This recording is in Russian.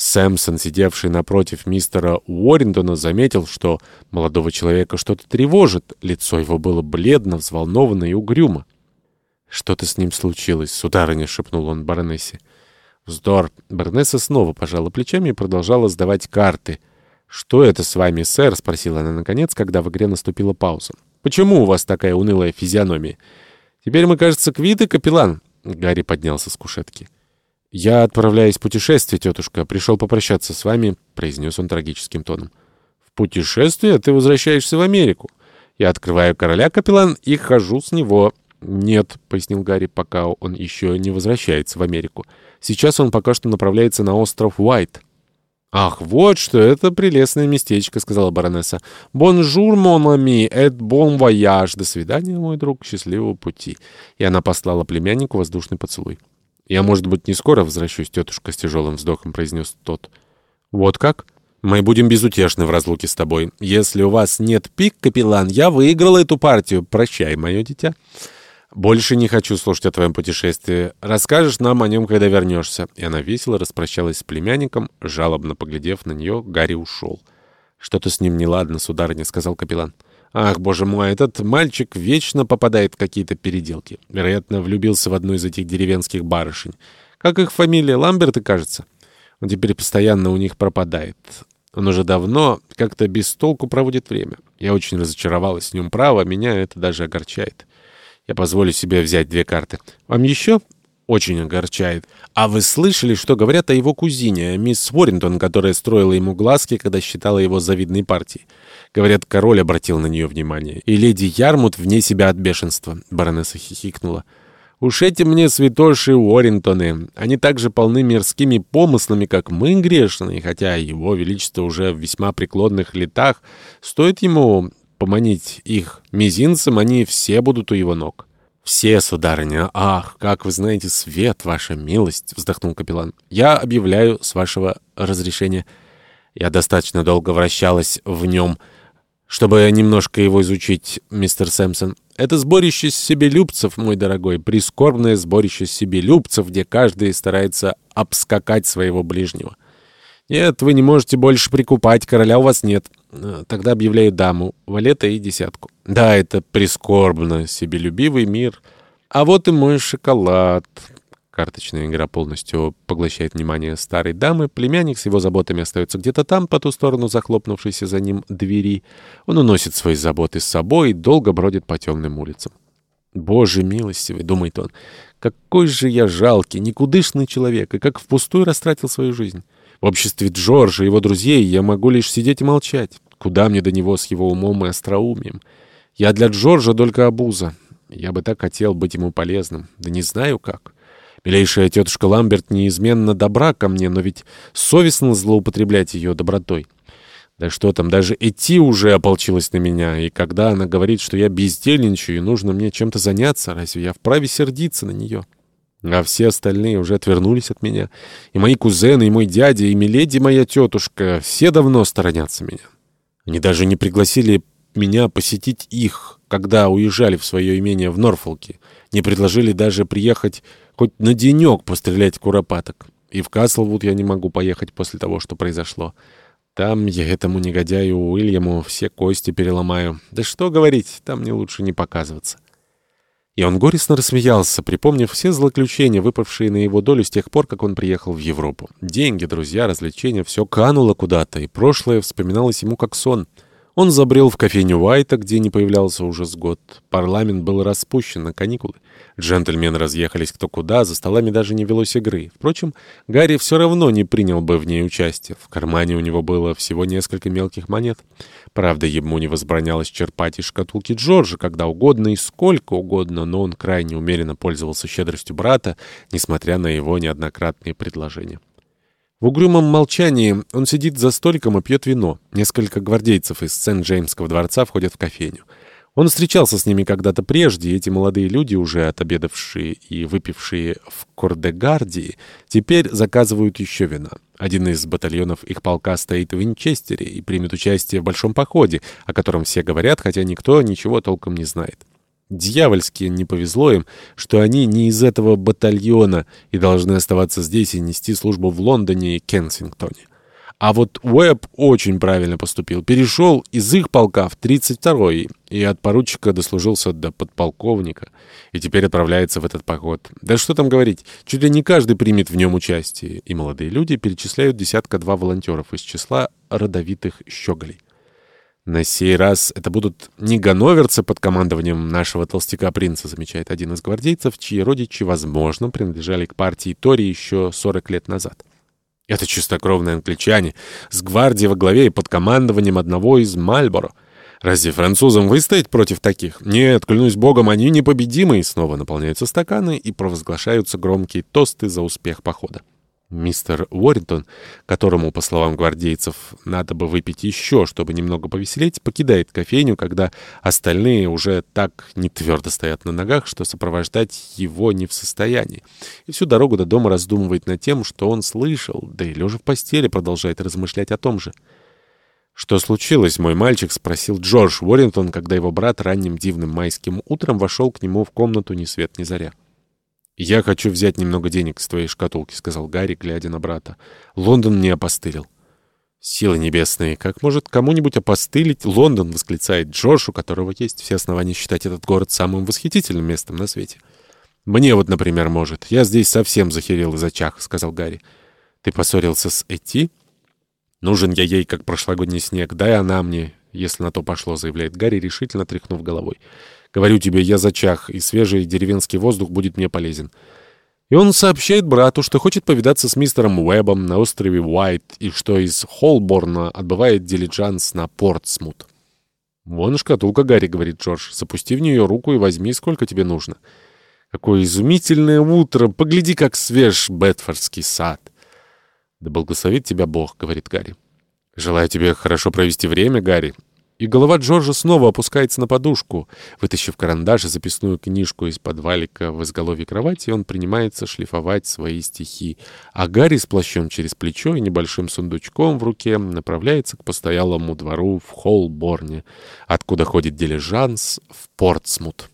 Сэмпсон, сидевший напротив мистера Уоррингтона, заметил, что молодого человека что-то тревожит. Лицо его было бледно, взволновано и угрюмо. «Что-то с ним случилось, сударыня», — шепнул он баронессе. Вздор. Баронесса снова пожала плечами и продолжала сдавать карты. «Что это с вами, сэр?» — спросила она наконец, когда в игре наступила пауза. «Почему у вас такая унылая физиономия?» «Теперь мы, кажется, квиты, капеллан». Гарри поднялся с кушетки. «Я отправляюсь в путешествие, тетушка. Пришел попрощаться с вами», — произнес он трагическим тоном. «В путешествие? Ты возвращаешься в Америку?» «Я открываю короля, капеллан, и хожу с него». «Нет», — пояснил Гарри, пока он еще не возвращается в Америку. «Сейчас он пока что направляется на остров Уайт». «Ах, вот что, это прелестное местечко», — сказала баронесса. «Bonjour, mon ami, et bon voyage». «До свидания, мой друг, счастливого пути». И она послала племяннику воздушный поцелуй. «Я, может быть, не скоро возвращусь, тетушка», — с тяжелым вздохом произнес тот. «Вот как? Мы будем безутешны в разлуке с тобой. Если у вас нет пик, капеллан, я выиграл эту партию. Прощай, мое дитя». «Больше не хочу слушать о твоем путешествии. Расскажешь нам о нем, когда вернешься». И она весело распрощалась с племянником, жалобно поглядев на нее, Гарри ушел. «Что-то с ним неладно, сударыня», — сказал капеллан. Ах, боже мой, этот мальчик вечно попадает в какие-то переделки. Вероятно, влюбился в одну из этих деревенских барышень. Как их фамилия? Ламберты, кажется. Он теперь постоянно у них пропадает. Он уже давно как-то без толку проводит время. Я очень разочаровалась в нем. Право, меня это даже огорчает. Я позволю себе взять две карты. Вам еще? Очень огорчает. А вы слышали, что говорят о его кузине, мисс Уоррингтон, которая строила ему глазки, когда считала его завидной партией? Говорят, король обратил на нее внимание. И леди Ярмут вне себя от бешенства. Баронесса хихикнула. Уж эти мне святоши Уоррингтоны. Они также полны мирскими помыслами, как мы грешные, хотя его величество уже в весьма преклонных летах. Стоит ему поманить их мизинцем, они все будут у его ног. «Все, сударыня, ах, как вы знаете, свет, ваша милость!» — вздохнул капеллан. «Я объявляю с вашего разрешения. Я достаточно долго вращалась в нем, чтобы немножко его изучить, мистер Сэмпсон. Это сборище себелюбцев, мой дорогой, прискорбное сборище себелюбцев, где каждый старается обскакать своего ближнего. Нет, вы не можете больше прикупать, короля у вас нет. Тогда объявляю даму, валета и десятку. Да, это прискорбно, себелюбивый мир. А вот и мой шоколад. Карточная игра полностью поглощает внимание старой дамы. Племянник с его заботами остается где-то там, по ту сторону захлопнувшейся за ним двери. Он уносит свои заботы с собой и долго бродит по темным улицам. «Боже милостивый», — думает он, — «какой же я жалкий, никудышный человек, и как впустую растратил свою жизнь». В обществе Джорджа и его друзей я могу лишь сидеть и молчать. Куда мне до него с его умом и остроумием? Я для Джорджа только обуза. Я бы так хотел быть ему полезным. Да не знаю как. Милейшая тетушка Ламберт неизменно добра ко мне, но ведь совестно злоупотреблять ее добротой. Да что там, даже идти уже ополчилась на меня, и когда она говорит, что я бездельничаю и нужно мне чем-то заняться, разве я вправе сердиться на нее?» А все остальные уже отвернулись от меня. И мои кузены, и мой дядя, и миледи моя тетушка, все давно сторонятся меня. Они даже не пригласили меня посетить их, когда уезжали в свое имение в Норфолке. Не предложили даже приехать хоть на денек пострелять куропаток. И в Каслвуд я не могу поехать после того, что произошло. Там я этому негодяю Уильяму все кости переломаю. Да что говорить, там мне лучше не показываться. И он горестно рассмеялся, припомнив все злоключения, выпавшие на его долю с тех пор, как он приехал в Европу. Деньги, друзья, развлечения — все кануло куда-то, и прошлое вспоминалось ему как сон — он забрел в кофейню Уайта, где не появлялся уже с год. Парламент был распущен на каникулы. Джентльмены разъехались кто куда, за столами даже не велось игры. Впрочем, Гарри все равно не принял бы в ней участие. В кармане у него было всего несколько мелких монет. Правда, ему не возбранялось черпать из шкатулки Джорджа когда угодно и сколько угодно, но он крайне умеренно пользовался щедростью брата, несмотря на его неоднократные предложения. В угрюмом молчании он сидит за столиком и пьет вино. Несколько гвардейцев из Сент-Джеймского дворца входят в кофейню. Он встречался с ними когда-то прежде, и эти молодые люди, уже отобедавшие и выпившие в Кордегардии, теперь заказывают еще вина. Один из батальонов их полка стоит в Винчестере и примет участие в большом походе, о котором все говорят, хотя никто ничего толком не знает. Дьявольски не повезло им, что они не из этого батальона и должны оставаться здесь и нести службу в Лондоне и Кенсингтоне. А вот Уэбб очень правильно поступил. Перешел из их полка в 32-й и от поручика дослужился до подполковника. И теперь отправляется в этот поход. Да что там говорить, чуть ли не каждый примет в нем участие. И молодые люди перечисляют десятка-два волонтеров из числа родовитых щеголей. «На сей раз это будут не ганноверцы под командованием нашего толстяка-принца», замечает один из гвардейцев, чьи родичи, возможно, принадлежали к партии Тори еще 40 лет назад. Это чистокровные англичане, с гвардией во главе и под командованием одного из Мальборо. Разве французам выстоять против таких? Нет, клянусь богом, они непобедимы. И снова наполняются стаканы и провозглашаются громкие тосты за успех похода. Мистер Уоррингтон, которому, по словам гвардейцев, надо бы выпить еще, чтобы немного повеселеть, покидает кофейню, когда остальные уже так не твердо стоят на ногах, что сопровождать его не в состоянии. И всю дорогу до дома раздумывает над тем, что он слышал, да и лежа в постели продолжает размышлять о том же. «Что случилось, мой мальчик?» — спросил Джордж Уоррингтон, когда его брат ранним дивным майским утром вошел к нему в комнату ни свет ни заря. «Я хочу взять немного денег с твоей шкатулки», — сказал Гарри, глядя на брата. «Лондон не опостылил». «Силы небесные! Как может кому-нибудь опостылить Лондон?» — восклицает Джош, у которого есть все основания считать этот город самым восхитительным местом на свете. «Мне вот, например, может. Я здесь совсем захерел и зачах», — сказал Гарри. «Ты поссорился с Эти?» «Нужен я ей, как прошлогодний снег. Дай она мне, если на то пошло», — заявляет Гарри, решительно тряхнув головой. Говорю тебе, я зачах, и свежий деревенский воздух будет мне полезен. И он сообщает брату, что хочет повидаться с мистером Уэббом на острове Уайт и что из Холборна отбывает дилиджанс на Портсмут. «Вон шкатулка, Гарри», — говорит Джордж. «Запусти в нее руку и возьми, сколько тебе нужно». «Какое изумительное утро! Погляди, как свеж Бетфордский сад!» «Да благословит тебя Бог», — говорит Гарри. «Желаю тебе хорошо провести время, Гарри и голова Джорджа снова опускается на подушку. Вытащив карандаш и записную книжку из-под валика в изголовье кровати, он принимается шлифовать свои стихи. А Гарри с плащом через плечо и небольшим сундучком в руке направляется к постоялому двору в Холборне, откуда ходит дилижанс в Портсмут.